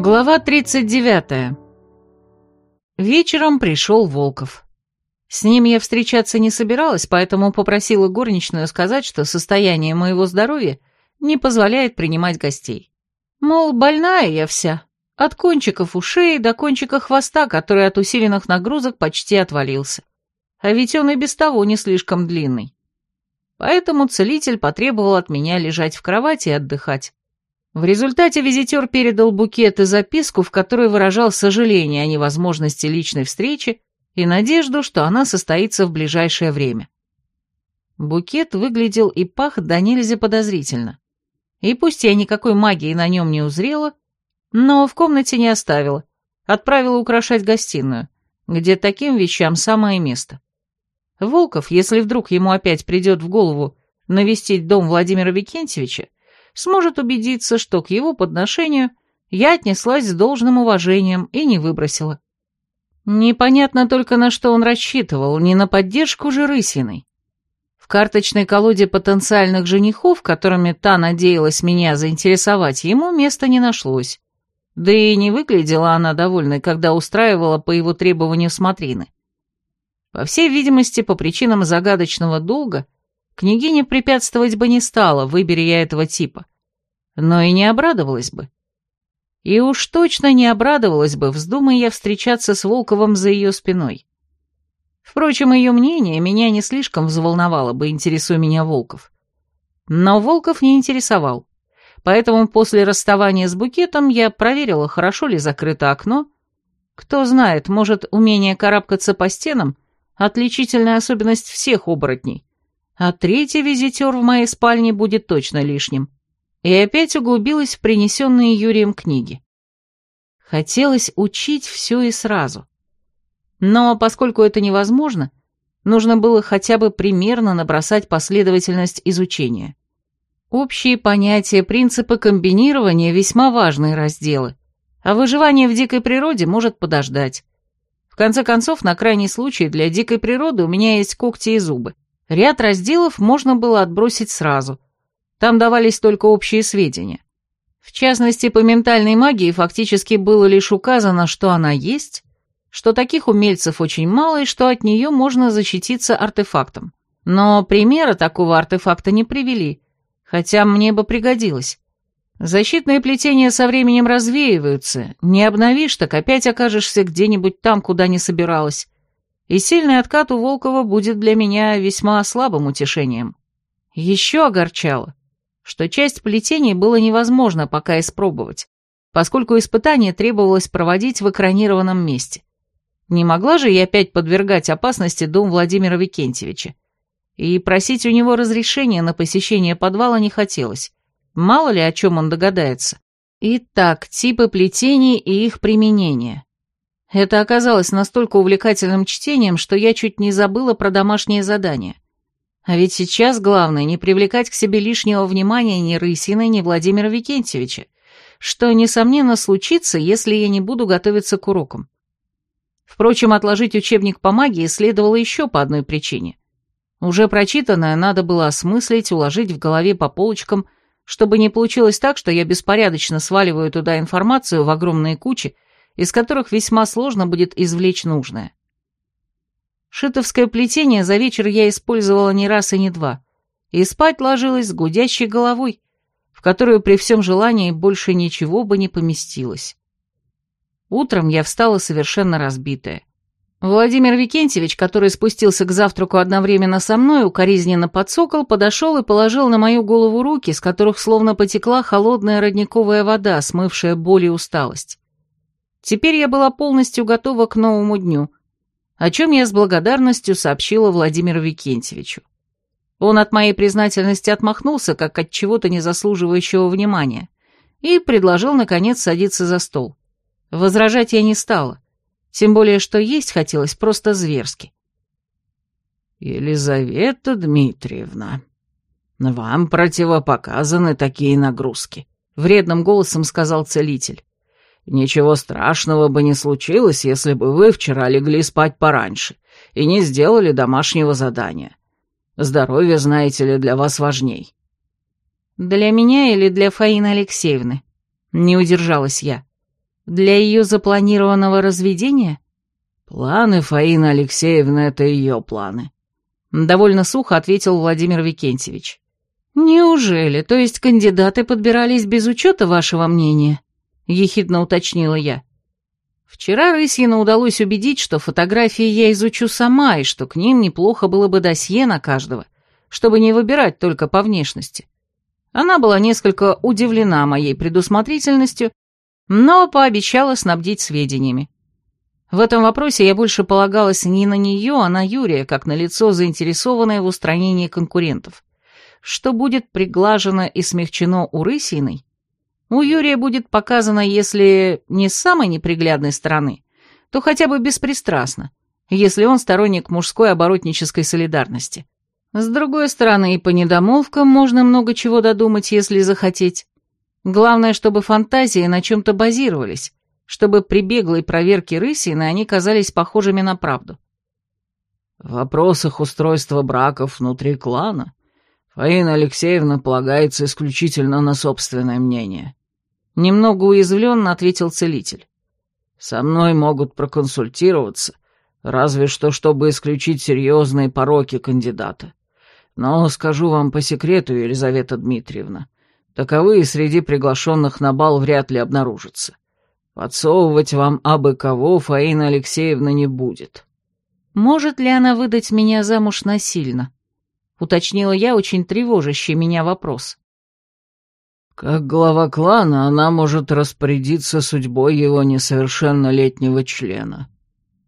Глава 39. Вечером пришел Волков. С ним я встречаться не собиралась, поэтому попросила горничную сказать, что состояние моего здоровья не позволяет принимать гостей. Мол, больная я вся, от кончиков ушей до кончика хвоста, который от усиленных нагрузок почти отвалился. А ведь он и без того не слишком длинный. Поэтому целитель потребовал от меня лежать в кровати и отдыхать. В результате визитер передал букет и записку, в которой выражал сожаление о невозможности личной встречи и надежду, что она состоится в ближайшее время. Букет выглядел и пах до нельзя подозрительно. И пусть я никакой магии на нем не узрела, но в комнате не оставила, отправила украшать гостиную, где таким вещам самое место. Волков, если вдруг ему опять придет в голову навестить дом Владимира Викентьевича, сможет убедиться, что к его подношению я отнеслась с должным уважением и не выбросила. Непонятно только, на что он рассчитывал, не на поддержку же Рысиной. В карточной колоде потенциальных женихов, которыми та надеялась меня заинтересовать, ему места не нашлось. Да и не выглядела она довольной, когда устраивала по его требованию смотрины. По всей видимости, по причинам загадочного долга, княгиня препятствовать бы не стала, выбери я этого типа но и не обрадовалась бы. И уж точно не обрадовалась бы, вздумая я встречаться с Волковым за ее спиной. Впрочем, ее мнение меня не слишком взволновало бы, интересуя меня Волков. Но Волков не интересовал, поэтому после расставания с букетом я проверила, хорошо ли закрыто окно. Кто знает, может, умение карабкаться по стенам — отличительная особенность всех оборотней, а третий визитер в моей спальне будет точно лишним и опять углубилась в принесенные Юрием книги. Хотелось учить все и сразу. Но поскольку это невозможно, нужно было хотя бы примерно набросать последовательность изучения. Общие понятия, принципы комбинирования – весьма важные разделы, а выживание в дикой природе может подождать. В конце концов, на крайний случай для дикой природы у меня есть когти и зубы. Ряд разделов можно было отбросить сразу – там давались только общие сведения. В частности, по ментальной магии фактически было лишь указано, что она есть, что таких умельцев очень мало и что от нее можно защититься артефактом. Но примера такого артефакта не привели, хотя мне бы пригодилось. Защитные плетения со временем развеиваются, не обновишь, так опять окажешься где-нибудь там, куда не собиралась. И сильный откат у Волкова будет для меня весьма слабым утешением. Еще огорчало, что часть плетений было невозможно пока испробовать, поскольку испытание требовалось проводить в экранированном месте. Не могла же я опять подвергать опасности дом Владимира Викентьевича. И просить у него разрешения на посещение подвала не хотелось. Мало ли, о чем он догадается. Итак, типы плетений и их применение. Это оказалось настолько увлекательным чтением, что я чуть не забыла про домашнее задание — а ведь сейчас главное не привлекать к себе лишнего внимания ни Рысины, ни Владимира Викентьевича, что, несомненно, случится, если я не буду готовиться к урокам. Впрочем, отложить учебник по магии следовало еще по одной причине. Уже прочитанное надо было осмыслить, уложить в голове по полочкам, чтобы не получилось так, что я беспорядочно сваливаю туда информацию в огромные кучи, из которых весьма сложно будет извлечь нужное. Шитовское плетение за вечер я использовала не раз и не два, и спать ложилась с гудящей головой, в которую при всем желании больше ничего бы не поместилось. Утром я встала совершенно разбитая. Владимир Викентьевич, который спустился к завтраку одновременно со мной, укоризненно подсокол, подошел и положил на мою голову руки, с которых словно потекла холодная родниковая вода, смывшая боль и усталость. Теперь я была полностью готова к новому дню — о чем я с благодарностью сообщила Владимиру Викентьевичу. Он от моей признательности отмахнулся, как от чего-то незаслуживающего внимания, и предложил, наконец, садиться за стол. Возражать я не стала, тем более, что есть хотелось просто зверски. «Елизавета Дмитриевна, вам противопоказаны такие нагрузки», — вредным голосом сказал целитель. Ничего страшного бы не случилось, если бы вы вчера легли спать пораньше и не сделали домашнего задания. Здоровье, знаете ли, для вас важней». «Для меня или для Фаины Алексеевны?» Не удержалась я. Для ее запланированного разведения? Планы Фаины Алексеевны — это ее планы. Довольно сухо ответил Владимир Викентьевич. «Неужели? То есть кандидаты подбирались без учета вашего мнения?» — ехидно уточнила я. Вчера Рысьину удалось убедить, что фотографии я изучу сама, и что к ним неплохо было бы досье на каждого, чтобы не выбирать только по внешности. Она была несколько удивлена моей предусмотрительностью, но пообещала снабдить сведениями. В этом вопросе я больше полагалась не на нее, а на Юрия, как на лицо, заинтересованное в устранении конкурентов. Что будет приглажено и смягчено у Рысиной, у Юрия будет показано, если не с самой неприглядной стороны, то хотя бы беспристрастно, если он сторонник мужской оборотнической солидарности. С другой стороны, и по недомолвкам можно много чего додумать, если захотеть. Главное, чтобы фантазии на чем-то базировались, чтобы при беглой проверке Рысины они казались похожими на правду. В вопросах устройства браков внутри клана Фаина Алексеевна полагается исключительно на собственное мнение. Немного уязвленно ответил целитель. Со мной могут проконсультироваться, разве что чтобы исключить серьезные пороки кандидата. Но скажу вам по секрету, Елизавета Дмитриевна, таковые среди приглашенных на бал вряд ли обнаружатся. Подсовывать вам абы кого Фаина Алексеевна не будет. Может ли она выдать меня замуж насильно? Уточнила я очень тревожащий меня вопрос. Как глава клана она может распорядиться судьбой его несовершеннолетнего члена.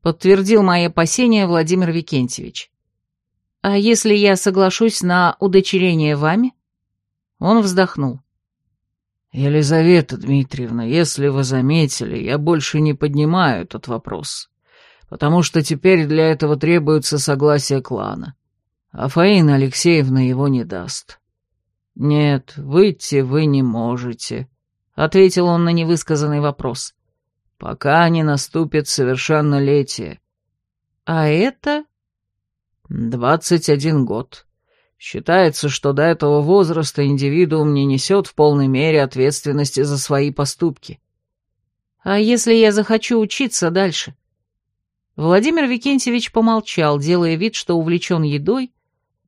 Подтвердил мои опасения Владимир Викентьевич. А если я соглашусь на удочерение вами? Он вздохнул. «Елизавета Дмитриевна, если вы заметили, я больше не поднимаю этот вопрос, потому что теперь для этого требуется согласие клана, а Фаина Алексеевна его не даст. Нет, выйти вы не можете», — ответил он на невысказанный вопрос, «пока не наступит совершеннолетие». «А это?» «Двадцать один год». Считается, что до этого возраста индивидуум не несет в полной мере ответственности за свои поступки. А если я захочу учиться дальше? Владимир Викентьевич помолчал, делая вид, что увлечен едой,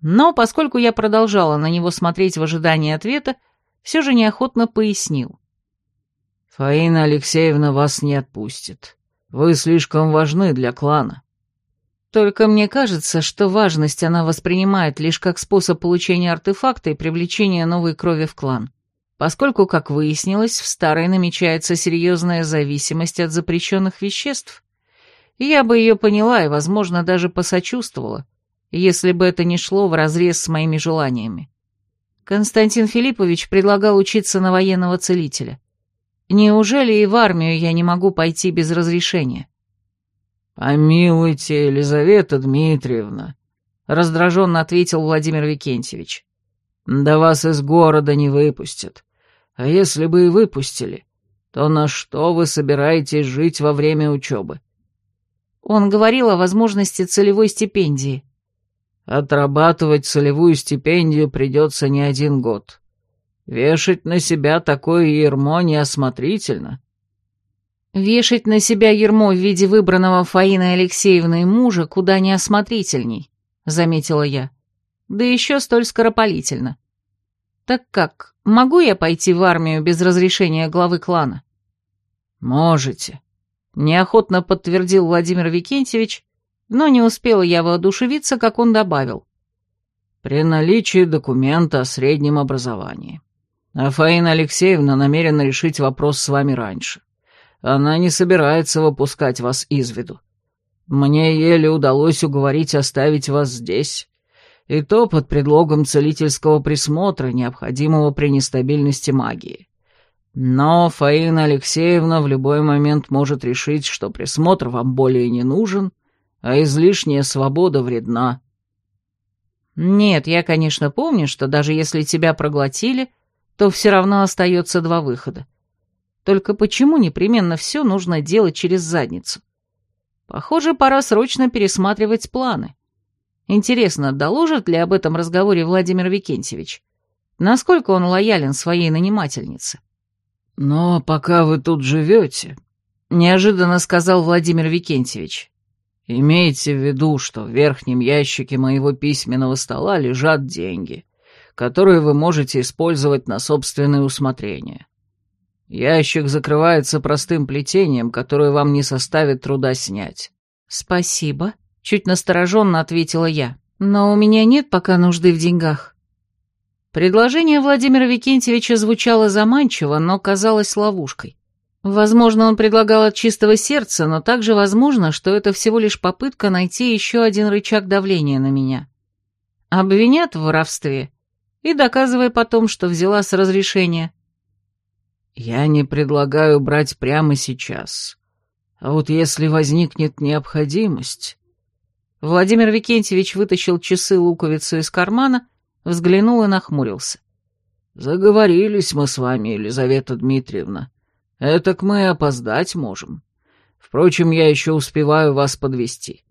но, поскольку я продолжала на него смотреть в ожидании ответа, все же неохотно пояснил. «Фаина Алексеевна вас не отпустит. Вы слишком важны для клана. Только мне кажется, что важность она воспринимает лишь как способ получения артефакта и привлечения новой крови в клан, поскольку, как выяснилось, в старой намечается серьезная зависимость от запрещенных веществ. Я бы ее поняла и, возможно, даже посочувствовала, если бы это не шло вразрез с моими желаниями. Константин Филиппович предлагал учиться на военного целителя. Неужели и в армию я не могу пойти без разрешения? «Помилуйте, Елизавета Дмитриевна», — раздраженно ответил Владимир Викентьевич. «Да вас из города не выпустят. А если бы и выпустили, то на что вы собираетесь жить во время учебы?» Он говорил о возможности целевой стипендии. «Отрабатывать целевую стипендию придется не один год. Вешать на себя такое ермо неосмотрительно». Вешать на себя ермо в виде выбранного Фаиной Алексеевной мужа куда неосмотрительней, заметила я. Да еще столь скоропалительно. Так как, могу я пойти в армию без разрешения главы клана? Можете, неохотно подтвердил Владимир Викентьевич, но не успела я воодушевиться, как он добавил. При наличии документа о среднем образовании. А Алексеевна намерена решить вопрос с вами раньше. Она не собирается выпускать вас из виду. Мне еле удалось уговорить оставить вас здесь, и то под предлогом целительского присмотра, необходимого при нестабильности магии. Но Фаина Алексеевна в любой момент может решить, что присмотр вам более не нужен, а излишняя свобода вредна. Нет, я, конечно, помню, что даже если тебя проглотили, то все равно остается два выхода. Только почему непременно все нужно делать через задницу? Похоже, пора срочно пересматривать планы. Интересно, доложит ли об этом разговоре Владимир Викентьевич? Насколько он лоялен своей нанимательнице? Но пока вы тут живете, неожиданно сказал Владимир Викентьевич. «Имейте в виду, что в верхнем ящике моего письменного стола лежат деньги, которые вы можете использовать на собственное усмотрение. Ящик закрывается простым плетением, которое вам не составит труда снять». «Спасибо», — чуть настороженно ответила я. «Но у меня нет пока нужды в деньгах». Предложение Владимира Викентьевича звучало заманчиво, но казалось ловушкой. Возможно, он предлагал от чистого сердца, но также возможно, что это всего лишь попытка найти еще один рычаг давления на меня. Обвинят в воровстве и доказывая потом, что взяла с разрешения. «Я не предлагаю брать прямо сейчас. А вот если возникнет необходимость...» Владимир Викентьевич вытащил часы-луковицу из кармана, взглянул и нахмурился. «Заговорились мы с вами, Елизавета Дмитриевна. Этак мы опоздать можем. Впрочем, я еще успеваю вас подвести.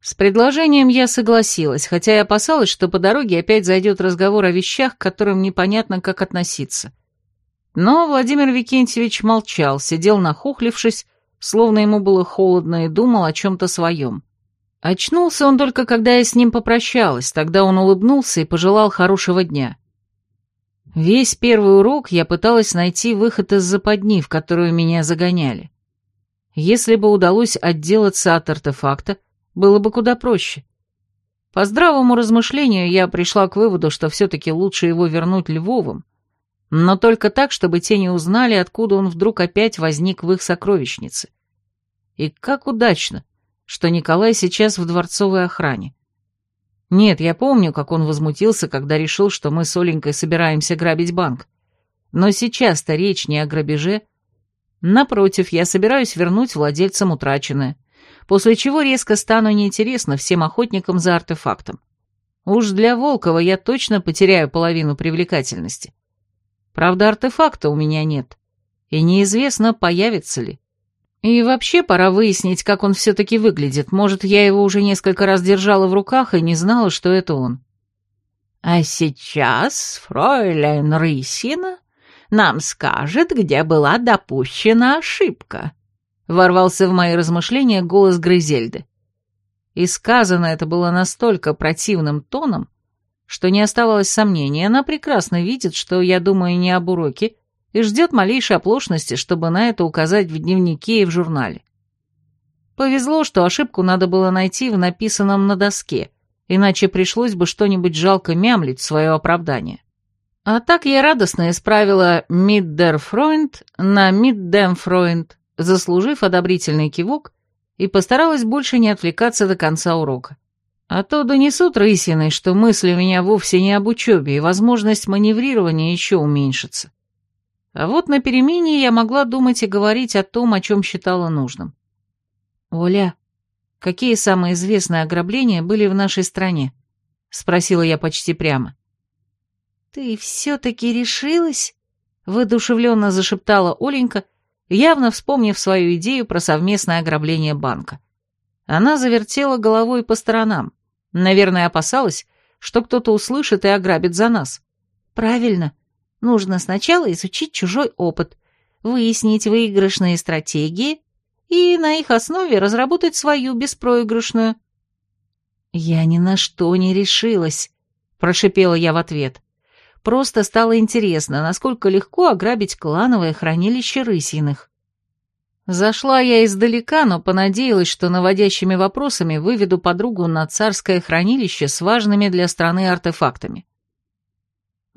С предложением я согласилась, хотя и опасалась, что по дороге опять зайдет разговор о вещах, к которым непонятно, как относиться. Но Владимир Викентьевич молчал, сидел нахохлившись, словно ему было холодно, и думал о чем-то своем. Очнулся он только, когда я с ним попрощалась, тогда он улыбнулся и пожелал хорошего дня. Весь первый урок я пыталась найти выход из западни, в которую меня загоняли. Если бы удалось отделаться от артефакта, было бы куда проще. По здравому размышлению я пришла к выводу, что все-таки лучше его вернуть Львовым, но только так, чтобы те не узнали, откуда он вдруг опять возник в их сокровищнице. И как удачно, что Николай сейчас в дворцовой охране. Нет, я помню, как он возмутился, когда решил, что мы с Оленькой собираемся грабить банк. Но сейчас-то речь не о грабеже. Напротив, я собираюсь вернуть владельцам утраченное, после чего резко стану неинтересна всем охотникам за артефактом. Уж для Волкова я точно потеряю половину привлекательности. Правда, артефакта у меня нет, и неизвестно, появится ли. И вообще пора выяснить, как он все-таки выглядит. Может, я его уже несколько раз держала в руках и не знала, что это он. А сейчас фройляйн Рысина нам скажет, где была допущена ошибка. Ворвался в мои размышления голос Грызельды. И сказано это было настолько противным тоном, что не оставалось сомнений. Она прекрасно видит, что я думаю не об уроке, и ждет малейшей оплошности, чтобы на это указать в дневнике и в журнале. Повезло, что ошибку надо было найти в написанном на доске, иначе пришлось бы что-нибудь жалко мямлить в свое оправдание. А так я радостно исправила «Миддерфройнд» на «Миддемфройнд», заслужив одобрительный кивок, и постаралась больше не отвлекаться до конца урока. А то донесут рысиной, что мысли у меня вовсе не об учебе, и возможность маневрирования еще уменьшится. А вот на перемене я могла думать и говорить о том, о чем считала нужным. «Оля, какие самые известные ограбления были в нашей стране?» — спросила я почти прямо. «Ты все-таки решилась?» — воодушевленно зашептала Оленька, явно вспомнив свою идею про совместное ограбление банка. Она завертела головой по сторонам. Наверное, опасалась, что кто-то услышит и ограбит за нас. «Правильно. Нужно сначала изучить чужой опыт, выяснить выигрышные стратегии и на их основе разработать свою беспроигрышную. «Я ни на что не решилась», — прошипела я в ответ. «Просто стало интересно, насколько легко ограбить клановое хранилище рысиных». Зашла я издалека, но понадеялась, что наводящими вопросами выведу подругу на царское хранилище с важными для страны артефактами.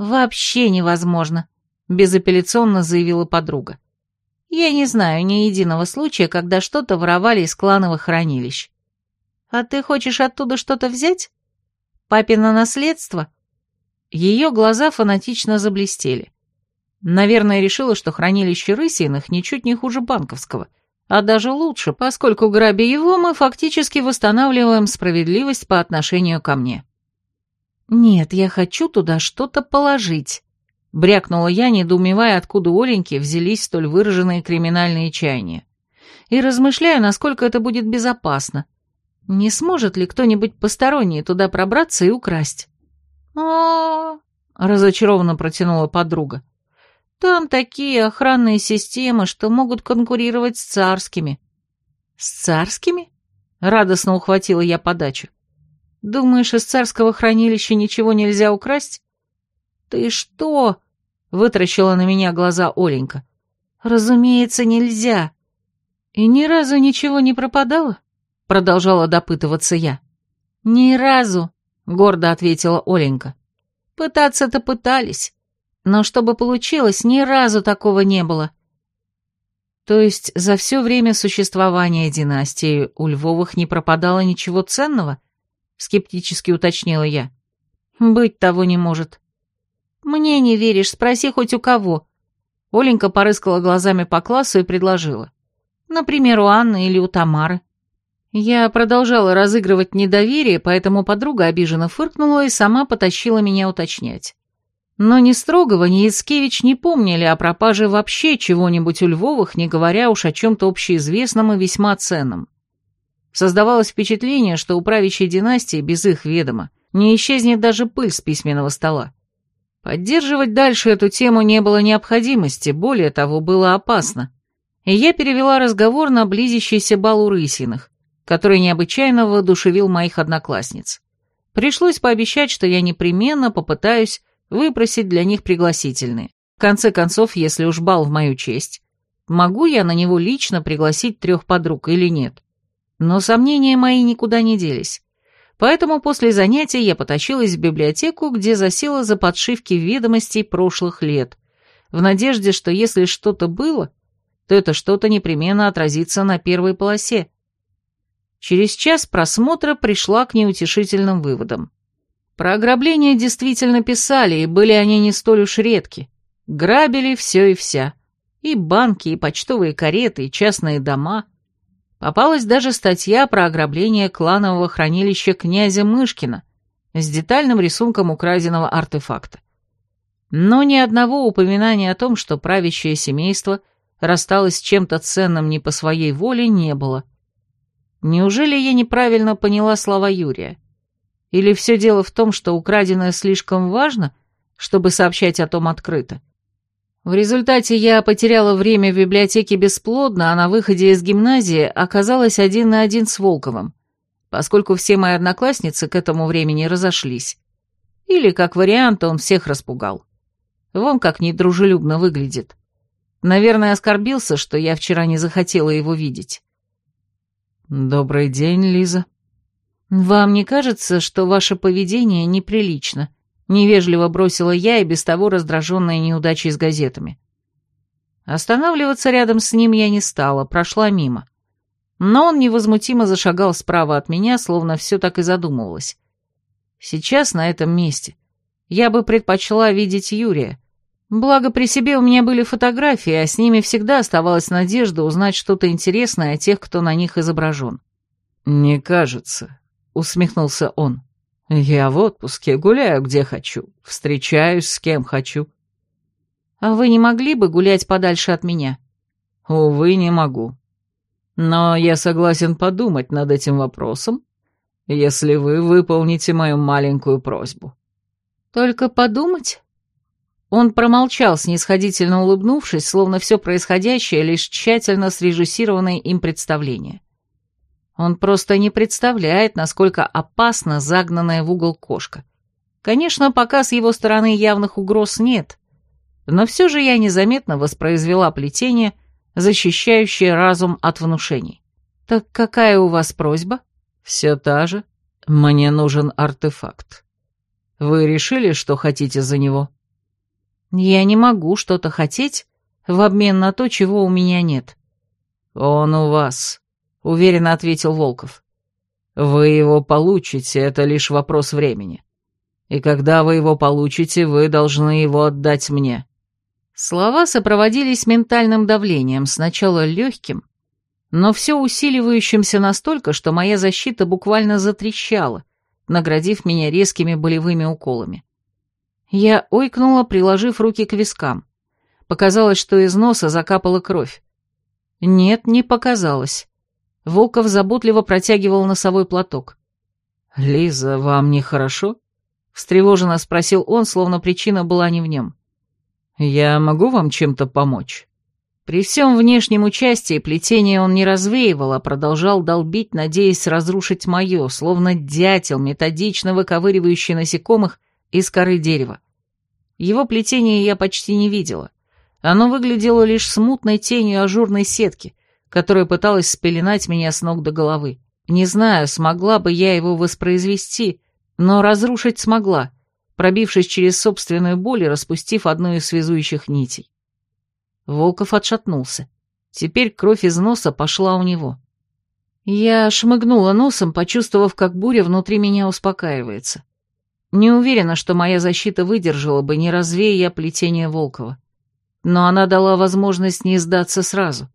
«Вообще невозможно», — безапелляционно заявила подруга. «Я не знаю ни единого случая, когда что-то воровали из клановых хранилищ. А ты хочешь оттуда что-то взять? Папино наследство?» Ее глаза фанатично заблестели. Наверное, решила, что хранилище рысиных ничуть не хуже банковского, а даже лучше, поскольку, грабя его, мы фактически восстанавливаем справедливость по отношению ко мне. «Нет, я хочу туда что-то положить», — брякнула я, недоумевая, откуда Оленьки взялись столь выраженные криминальные чаяния. И размышляю, насколько это будет безопасно. Не сможет ли кто-нибудь посторонний туда пробраться и украсть? а разочарованно протянула подруга. Там такие охранные системы, что могут конкурировать с царскими». «С царскими?» — радостно ухватила я подачу. «Думаешь, из царского хранилища ничего нельзя украсть?» «Ты что?» — вытращила на меня глаза Оленька. «Разумеется, нельзя». «И ни разу ничего не пропадало?» — продолжала допытываться я. «Ни разу», — гордо ответила Оленька. «Пытаться-то пытались, но чтобы получилось, ни разу такого не было. То есть за все время существования династии у Львовых не пропадало ничего ценного? Скептически уточнила я. Быть того не может. Мне не веришь, спроси хоть у кого. Оленька порыскала глазами по классу и предложила. Например, у Анны или у Тамары. Я продолжала разыгрывать недоверие, поэтому подруга обиженно фыркнула и сама потащила меня уточнять. Но ни Строгова, ни Яцкевич не помнили о пропаже вообще чего-нибудь у Львовых, не говоря уж о чем-то общеизвестном и весьма ценном. Создавалось впечатление, что у правящей династии без их ведома не исчезнет даже пыль с письменного стола. Поддерживать дальше эту тему не было необходимости, более того, было опасно. И я перевела разговор на близящийся бал у Рысиных, который необычайно воодушевил моих одноклассниц. Пришлось пообещать, что я непременно попытаюсь выпросить для них пригласительные. В конце концов, если уж бал в мою честь, могу я на него лично пригласить трех подруг или нет? Но сомнения мои никуда не делись. Поэтому после занятия я потащилась в библиотеку, где засела за подшивки ведомостей прошлых лет, в надежде, что если что-то было, то это что-то непременно отразится на первой полосе. Через час просмотра пришла к неутешительным выводам. Про ограбления действительно писали, и были они не столь уж редки. Грабили все и вся. И банки, и почтовые кареты, и частные дома. Попалась даже статья про ограбление кланового хранилища князя Мышкина с детальным рисунком украденного артефакта. Но ни одного упоминания о том, что правящее семейство рассталось с чем-то ценным не по своей воле, не было. Неужели я неправильно поняла слова Юрия? Или все дело в том, что украденное слишком важно, чтобы сообщать о том открыто? В результате я потеряла время в библиотеке бесплодно, а на выходе из гимназии оказалась один на один с Волковым, поскольку все мои одноклассницы к этому времени разошлись. Или, как вариант, он всех распугал. Вон как недружелюбно выглядит. Наверное, оскорбился, что я вчера не захотела его видеть. «Добрый день, Лиза», «Вам не кажется, что ваше поведение неприлично?» Невежливо бросила я и без того раздраженная неудачей с газетами. Останавливаться рядом с ним я не стала, прошла мимо. Но он невозмутимо зашагал справа от меня, словно все так и задумывалось. Сейчас на этом месте я бы предпочла видеть Юрия. Благо при себе у меня были фотографии, а с ними всегда оставалась надежда узнать что-то интересное о тех, кто на них изображен. «Не кажется», — усмехнулся он. «Я в отпуске, гуляю где хочу, встречаюсь с кем хочу». «А вы не могли бы гулять подальше от меня?» «Увы, не могу. Но я согласен подумать над этим вопросом, если вы выполните мою маленькую просьбу». «Только подумать?» Он промолчал, снисходительно улыбнувшись, словно все происходящее лишь тщательно срежиссированное им представление. Он просто не представляет, насколько опасна загнанная в угол кошка. Конечно, пока с его стороны явных угроз нет, но все же я незаметно воспроизвела плетение, защищающее разум от внушений. «Так какая у вас просьба?» «Все та же. Мне нужен артефакт. Вы решили, что хотите за него?» «Я не могу что-то хотеть в обмен на то, чего у меня нет». «Он у вас», — уверенно ответил Волков. «Вы его получите, это лишь вопрос времени. И когда вы его получите, вы должны его отдать мне». Слова сопроводились ментальным давлением, сначала легким, но все усиливающимся настолько, что моя защита буквально затрещала, наградив меня резкими болевыми уколами. Я ойкнула, приложив руки к вискам. Показалось, что из носа закапала кровь. Нет, не показалось. Волков заботливо протягивал носовой платок. «Лиза, вам нехорошо?» — встревоженно спросил он, словно причина была не в нем. Я могу вам чем-то помочь?» При всем внешнем участии плетение он не развеивал, а продолжал долбить, надеясь разрушить мое, словно дятел, методично выковыривающий насекомых из коры дерева. Его плетение я почти не видела. Оно выглядело лишь смутной тенью ажурной сетки, которая пыталась спеленать меня с ног до головы. Не знаю, смогла бы я его воспроизвести, но разрушить смогла, пробившись через собственную боль и распустив одну из связующих нитей. Волков отшатнулся. Теперь кровь из носа пошла у него. Я шмыгнула носом, почувствовав, как буря внутри меня успокаивается. Не уверена, что моя защита выдержала бы, не развея я плетение Волкова. Но она дала возможность не сдаться сразу.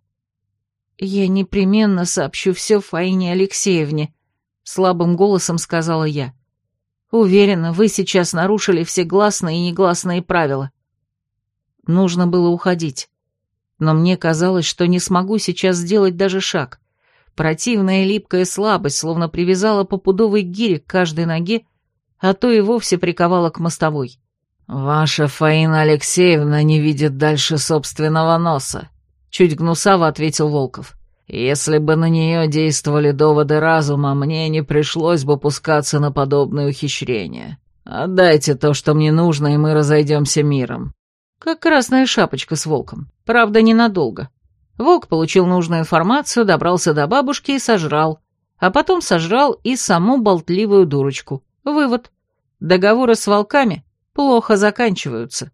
«Я непременно сообщу все Фаине Алексеевне», — слабым голосом сказала я. «Уверена, вы сейчас нарушили все гласные и негласные правила». Нужно было уходить но мне казалось, что не смогу сейчас сделать даже шаг. Противная липкая слабость словно привязала по пудовой гире к каждой ноге, а то и вовсе приковала к мостовой. «Ваша Фаина Алексеевна не видит дальше собственного носа», — чуть гнусаво ответил Волков. «Если бы на нее действовали доводы разума, мне не пришлось бы пускаться на подобные ухищрения. Отдайте то, что мне нужно, и мы разойдемся миром. Как красная шапочка с волком. Правда, ненадолго. Волк получил нужную информацию, добрался до бабушки и сожрал. А потом сожрал и саму болтливую дурочку. Вывод. Договоры с волками плохо заканчиваются.